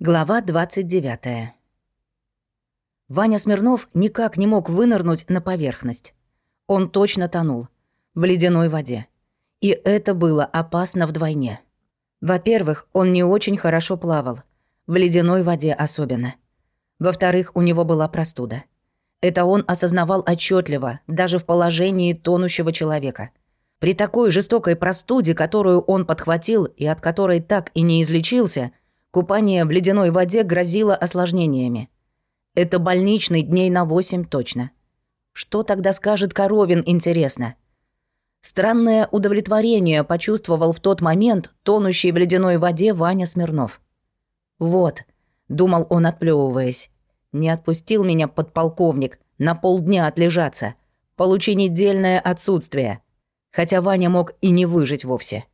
Глава 29. Ваня Смирнов никак не мог вынырнуть на поверхность. Он точно тонул. В ледяной воде. И это было опасно вдвойне. Во-первых, он не очень хорошо плавал. В ледяной воде особенно. Во-вторых, у него была простуда. Это он осознавал отчетливо, даже в положении тонущего человека. При такой жестокой простуде, которую он подхватил и от которой так и не излечился – Купание в ледяной воде грозило осложнениями. Это больничный дней на восемь точно. Что тогда скажет Коровин, интересно? Странное удовлетворение почувствовал в тот момент тонущий в ледяной воде Ваня Смирнов. «Вот», — думал он, отплёвываясь, — «не отпустил меня подполковник на полдня отлежаться, получи недельное отсутствие». Хотя Ваня мог и не выжить вовсе.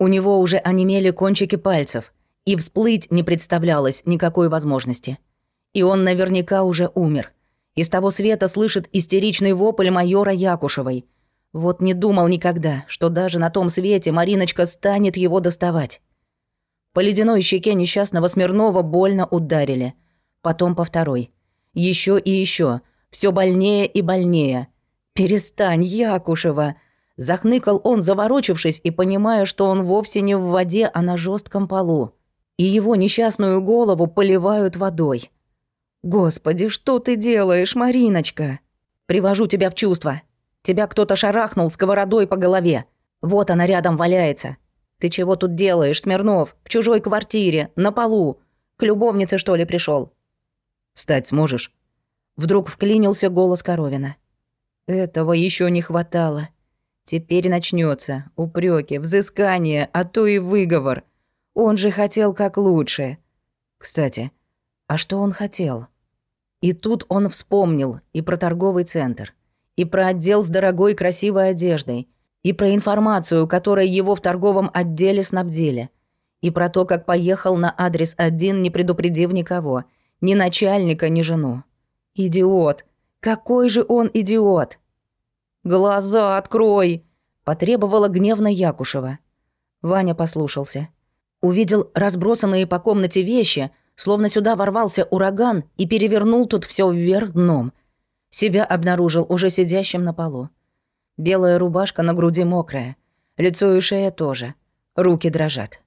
У него уже онемели кончики пальцев, и всплыть не представлялось никакой возможности. И он наверняка уже умер. Из того света слышит истеричный вопль майора Якушевой. Вот не думал никогда, что даже на том свете Мариночка станет его доставать. По ледяной щеке несчастного Смирнова больно ударили. Потом по второй. Еще и еще. Все больнее и больнее. «Перестань, Якушева!» Захныкал он, заворочившись и понимая, что он вовсе не в воде, а на жестком полу и его несчастную голову поливают водой. «Господи, что ты делаешь, Мариночка?» «Привожу тебя в чувство. Тебя кто-то шарахнул сковородой по голове. Вот она рядом валяется. Ты чего тут делаешь, Смирнов? В чужой квартире, на полу. К любовнице, что ли, пришел? «Встать сможешь?» Вдруг вклинился голос Коровина. Этого еще не хватало. Теперь начнется упреки, взыскание, а то и выговор — он же хотел как лучше. Кстати, а что он хотел? И тут он вспомнил и про торговый центр, и про отдел с дорогой красивой одеждой, и про информацию, которой его в торговом отделе снабдили, и про то, как поехал на адрес один, не предупредив никого, ни начальника, ни жену. Идиот! Какой же он идиот! «Глаза открой!» – потребовала гневно Якушева. Ваня послушался – Увидел разбросанные по комнате вещи, словно сюда ворвался ураган и перевернул тут все вверх дном. Себя обнаружил уже сидящим на полу. Белая рубашка на груди мокрая, лицо и шея тоже. Руки дрожат.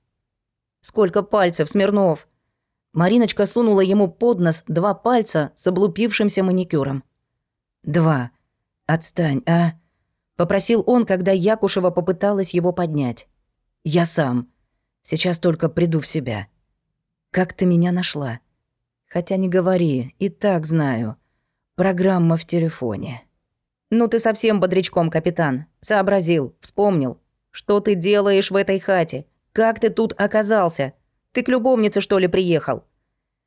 «Сколько пальцев, Смирнов!» Мариночка сунула ему под нос два пальца с облупившимся маникюром. «Два. Отстань, а?» — попросил он, когда Якушева попыталась его поднять. «Я сам». Сейчас только приду в себя. Как ты меня нашла? Хотя не говори, и так знаю. Программа в телефоне. Ну ты совсем бодрячком, капитан. Сообразил, вспомнил. Что ты делаешь в этой хате? Как ты тут оказался? Ты к любовнице, что ли, приехал?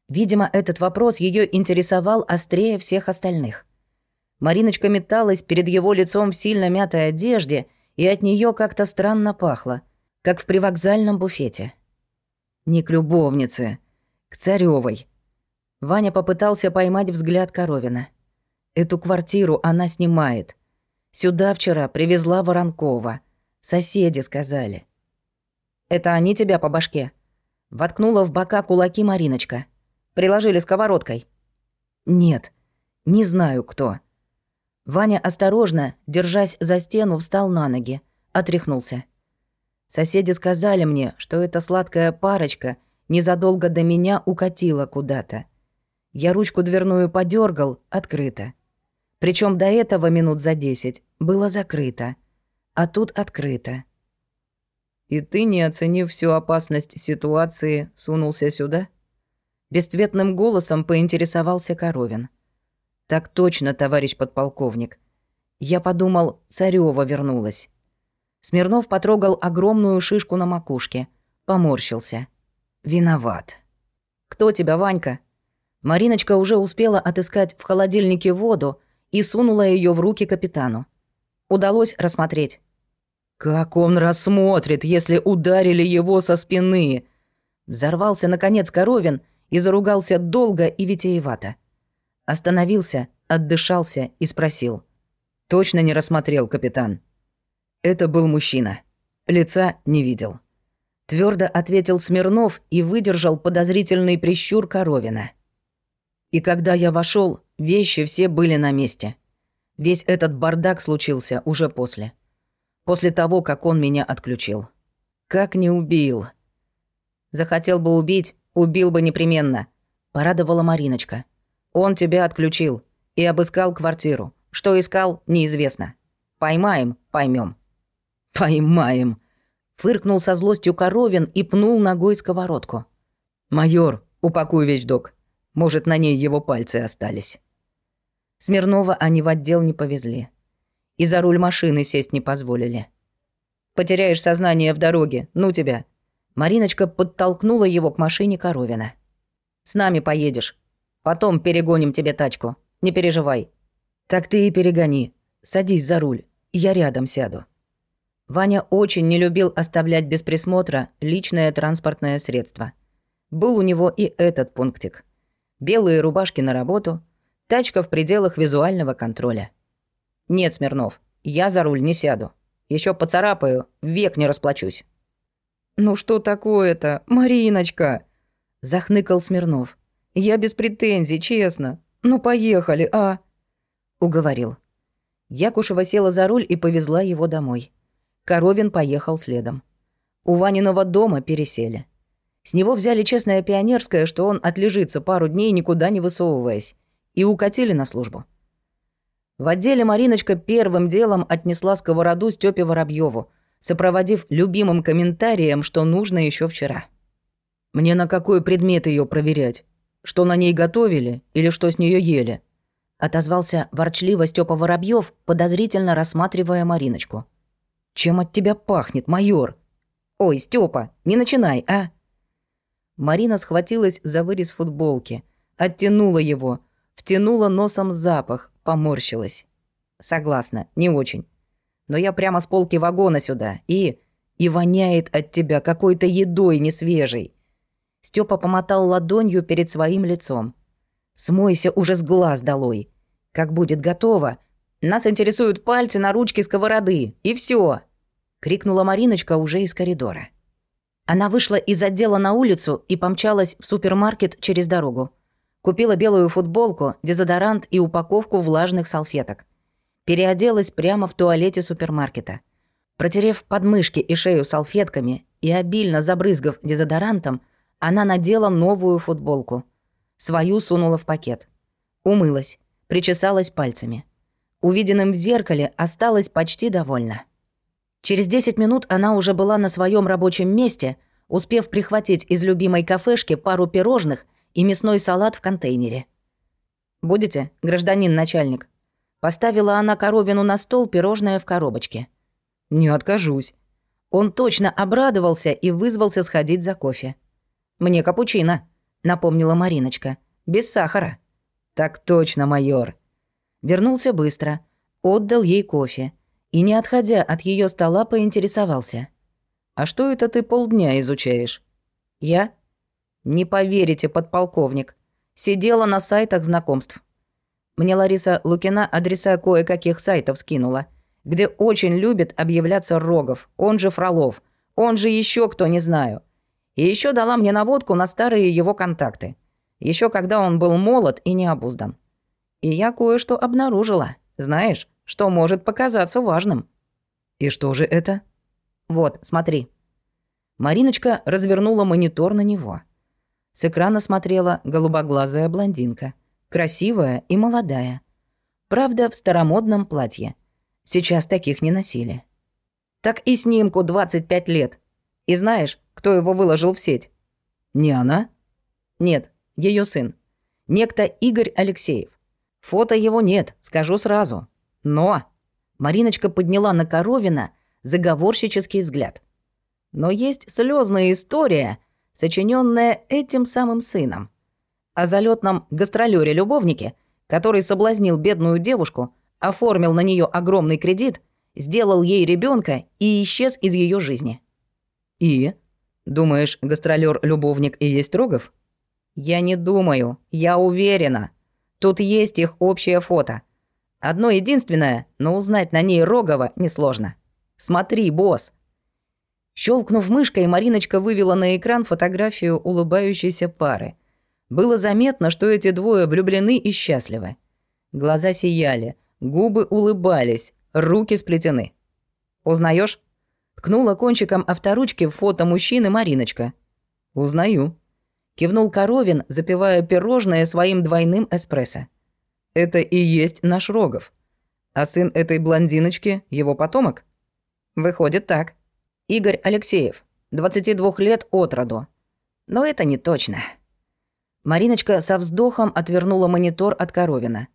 Видимо, этот вопрос ее интересовал острее всех остальных. Мариночка металась перед его лицом в сильно мятой одежде, и от нее как-то странно пахло как в привокзальном буфете. Не к любовнице, к царевой. Ваня попытался поймать взгляд Коровина. Эту квартиру она снимает. Сюда вчера привезла Воронкова. Соседи сказали. «Это они тебя по башке?» Воткнула в бока кулаки Мариночка. Приложили сковородкой. «Нет, не знаю кто». Ваня осторожно, держась за стену, встал на ноги, отряхнулся. Соседи сказали мне, что эта сладкая парочка незадолго до меня укатила куда-то. Я ручку дверную подергал, открыто. Причем до этого минут за десять было закрыто, а тут открыто. «И ты, не оценив всю опасность ситуации, сунулся сюда?» Бесцветным голосом поинтересовался Коровин. «Так точно, товарищ подполковник. Я подумал, Царёва вернулась. Смирнов потрогал огромную шишку на макушке. Поморщился. «Виноват». «Кто тебя, Ванька?» Мариночка уже успела отыскать в холодильнике воду и сунула ее в руки капитану. Удалось рассмотреть. «Как он рассмотрит, если ударили его со спины?» Взорвался, наконец, Коровин и заругался долго и витиевато. Остановился, отдышался и спросил. «Точно не рассмотрел, капитан?» Это был мужчина. Лица не видел. Твердо ответил Смирнов и выдержал подозрительный прищур Коровина. И когда я вошел, вещи все были на месте. Весь этот бардак случился уже после. После того, как он меня отключил. Как не убил. Захотел бы убить, убил бы непременно. Порадовала Мариночка. Он тебя отключил и обыскал квартиру. Что искал, неизвестно. Поймаем, поймем. Поймаем. Фыркнул со злостью Коровин и пнул ногой сковородку. «Майор, упакуй вещдок. Может, на ней его пальцы остались». Смирнова они в отдел не повезли. И за руль машины сесть не позволили. «Потеряешь сознание в дороге, ну тебя!» Мариночка подтолкнула его к машине Коровина. «С нами поедешь. Потом перегоним тебе тачку. Не переживай». «Так ты и перегони. Садись за руль. Я рядом сяду». Ваня очень не любил оставлять без присмотра личное транспортное средство. Был у него и этот пунктик. Белые рубашки на работу, тачка в пределах визуального контроля. «Нет, Смирнов, я за руль не сяду. Еще поцарапаю, век не расплачусь». «Ну что такое-то, Мариночка?» – захныкал Смирнов. «Я без претензий, честно. Ну поехали, а?» Уговорил. Якушева села за руль и повезла его домой. Коровин поехал следом. У Ваниного дома пересели. С него взяли честное пионерское, что он отлежится пару дней, никуда не высовываясь, и укатили на службу. В отделе Мариночка первым делом отнесла сковороду Стёпе Воробьеву, сопроводив любимым комментарием, что нужно еще вчера. «Мне на какой предмет ее проверять? Что на ней готовили или что с нее ели?» отозвался ворчливо Степа Воробьев, подозрительно рассматривая Мариночку. «Чем от тебя пахнет, майор?» «Ой, Степа, не начинай, а!» Марина схватилась за вырез футболки, оттянула его, втянула носом запах, поморщилась. «Согласна, не очень. Но я прямо с полки вагона сюда, и... и воняет от тебя какой-то едой несвежей». Степа помотал ладонью перед своим лицом. «Смойся уже с глаз долой. Как будет готово, нас интересуют пальцы на ручке сковороды, и все, крикнула Мариночка уже из коридора. Она вышла из отдела на улицу и помчалась в супермаркет через дорогу. Купила белую футболку, дезодорант и упаковку влажных салфеток. Переоделась прямо в туалете супермаркета. Протерев подмышки и шею салфетками и обильно забрызгав дезодорантом, она надела новую футболку. Свою сунула в пакет. Умылась причесалась пальцами. Увиденным в зеркале осталась почти довольна. Через 10 минут она уже была на своем рабочем месте, успев прихватить из любимой кафешки пару пирожных и мясной салат в контейнере. «Будете, гражданин начальник?» Поставила она коровину на стол пирожное в коробочке. «Не откажусь». Он точно обрадовался и вызвался сходить за кофе. «Мне капучино», — напомнила Мариночка. «Без сахара». «Так точно, майор». Вернулся быстро, отдал ей кофе и, не отходя от ее стола, поинтересовался. «А что это ты полдня изучаешь?» «Я?» «Не поверите, подполковник. Сидела на сайтах знакомств. Мне Лариса Лукина адреса кое-каких сайтов скинула, где очень любит объявляться Рогов, он же Фролов, он же еще кто, не знаю. И еще дала мне наводку на старые его контакты еще когда он был молод и необуздан. И я кое-что обнаружила, знаешь, что может показаться важным. И что же это? Вот, смотри. Мариночка развернула монитор на него. С экрана смотрела голубоглазая блондинка, красивая и молодая. Правда, в старомодном платье. Сейчас таких не носили. Так и снимку 25 лет. И знаешь, кто его выложил в сеть? Не она? Нет, ее сын. Некто Игорь Алексеев. Фото его нет, скажу сразу. Но... Мариночка подняла на Коровина заговорщический взгляд. Но есть слезная история, сочиненная этим самым сыном. О залетном гастролере любовнике который соблазнил бедную девушку, оформил на нее огромный кредит, сделал ей ребенка и исчез из ее жизни. И? Думаешь, гастролер любовник и есть Рогов? «Я не думаю, я уверена. Тут есть их общее фото. Одно единственное, но узнать на ней Рогова несложно. Смотри, босс». Щелкнув мышкой, Мариночка вывела на экран фотографию улыбающейся пары. Было заметно, что эти двое влюблены и счастливы. Глаза сияли, губы улыбались, руки сплетены. Узнаешь? Ткнула кончиком авторучки в фото мужчины Мариночка. «Узнаю», — кивнул Коровин, запивая пирожное своим двойным эспрессо. «Это и есть наш Рогов. А сын этой блондиночки — его потомок?» «Выходит так. Игорь Алексеев, 22 лет от роду. Но это не точно». Мариночка со вздохом отвернула монитор от Коровина.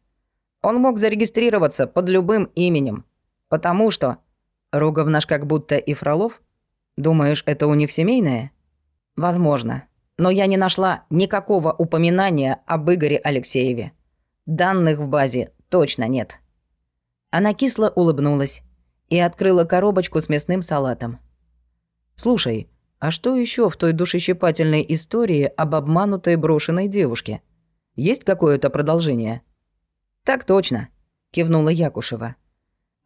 Он мог зарегистрироваться под любым именем. Потому что... Рогов наш как будто и Фролов? Думаешь, это у них семейное? Возможно. Но я не нашла никакого упоминания об Игоре Алексееве. Данных в базе точно нет. Она кисло улыбнулась и открыла коробочку с мясным салатом. «Слушай, а что еще в той душещипательной истории об обманутой брошенной девушке? Есть какое-то продолжение?» «Так точно», — кивнула Якушева.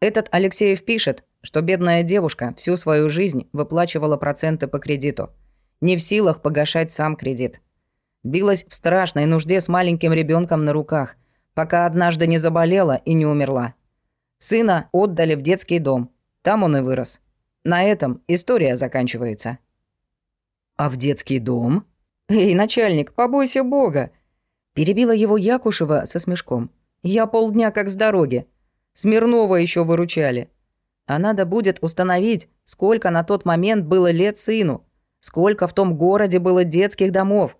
«Этот Алексеев пишет, что бедная девушка всю свою жизнь выплачивала проценты по кредиту. Не в силах погашать сам кредит. Билась в страшной нужде с маленьким ребенком на руках, пока однажды не заболела и не умерла. Сына отдали в детский дом. Там он и вырос. На этом история заканчивается. «А в детский дом?» «Эй, начальник, побойся бога!» Перебила его Якушева со смешком. «Я полдня как с дороги. Смирнова еще выручали. А надо будет установить, сколько на тот момент было лет сыну, сколько в том городе было детских домов,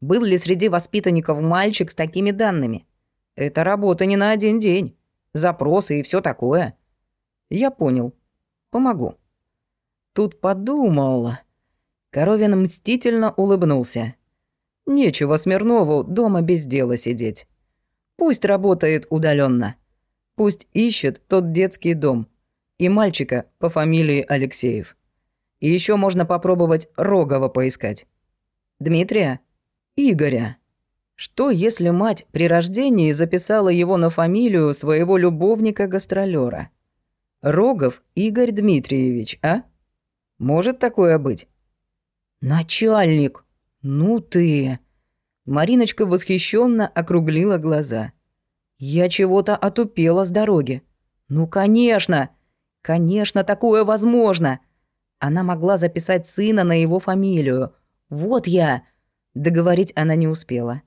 был ли среди воспитанников мальчик с такими данными. Это работа не на один день. Запросы и все такое. Я понял. Помогу. Тут подумал... Коровин мстительно улыбнулся. Нечего Смирнову дома без дела сидеть. Пусть работает удаленно. Пусть ищет тот детский дом. И мальчика по фамилии Алексеев. И еще можно попробовать Рогова поискать. Дмитрия? Игоря. Что, если мать при рождении записала его на фамилию своего любовника-гастролера? Рогов Игорь Дмитриевич, а? Может такое быть? «Начальник! Ну ты!» Мариночка восхищенно округлила глаза. «Я чего-то отупела с дороги. Ну, конечно! Конечно, такое возможно!» Она могла записать сына на его фамилию. «Вот я!» Договорить она не успела.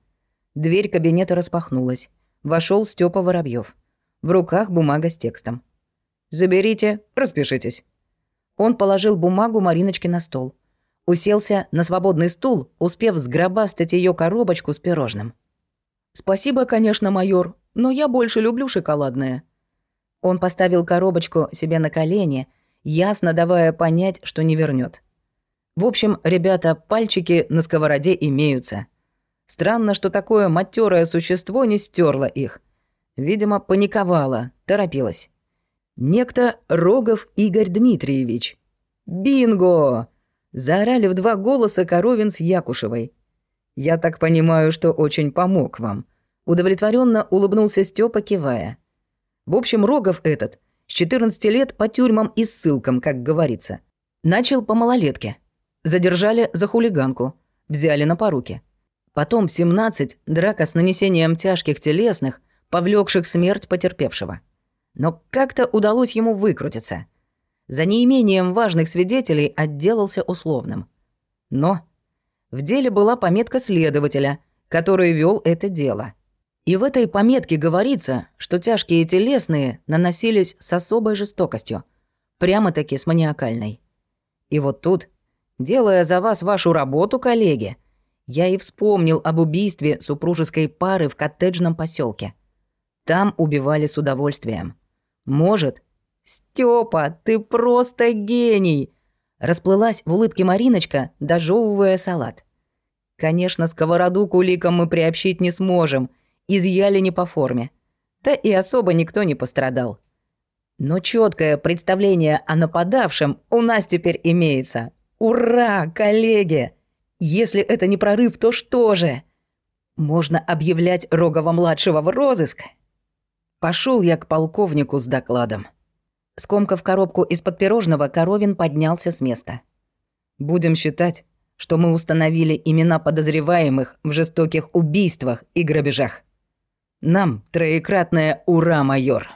Дверь кабинета распахнулась. Вошел Степа Воробьев. В руках бумага с текстом. «Заберите, распишитесь». Он положил бумагу Мариночке на стол уселся на свободный стул, успев сгробастать ее коробочку с пирожным. «Спасибо, конечно, майор, но я больше люблю шоколадное». Он поставил коробочку себе на колени, ясно давая понять, что не вернет. В общем, ребята, пальчики на сковороде имеются. Странно, что такое матерое существо не стерло их. Видимо, паниковала, торопилась. Некто Рогов Игорь Дмитриевич. «Бинго!» Заорали в два голоса Коровин с Якушевой. «Я так понимаю, что очень помог вам», — удовлетворенно улыбнулся Степа, кивая. «В общем, Рогов этот, с 14 лет по тюрьмам и ссылкам, как говорится. Начал по малолетке. Задержали за хулиганку, взяли на поруки. Потом в 17 драка с нанесением тяжких телесных, повлекших смерть потерпевшего. Но как-то удалось ему выкрутиться — за неимением важных свидетелей отделался условным. Но в деле была пометка следователя, который вел это дело. И в этой пометке говорится, что тяжкие телесные наносились с особой жестокостью, прямо-таки с маниакальной. И вот тут, делая за вас вашу работу, коллеги, я и вспомнил об убийстве супружеской пары в коттеджном поселке. Там убивали с удовольствием. Может, «Стёпа, ты просто гений!» Расплылась в улыбке Мариночка, дожевывая салат. «Конечно, сковороду к уликам мы приобщить не сможем. Изъяли не по форме. Да и особо никто не пострадал. Но четкое представление о нападавшем у нас теперь имеется. Ура, коллеги! Если это не прорыв, то что же? Можно объявлять Рогова-младшего в розыск?» Пошел я к полковнику с докладом. Скомкав коробку из-под пирожного, Коровин поднялся с места. Будем считать, что мы установили имена подозреваемых в жестоких убийствах и грабежах. Нам троекратное «Ура, майор!»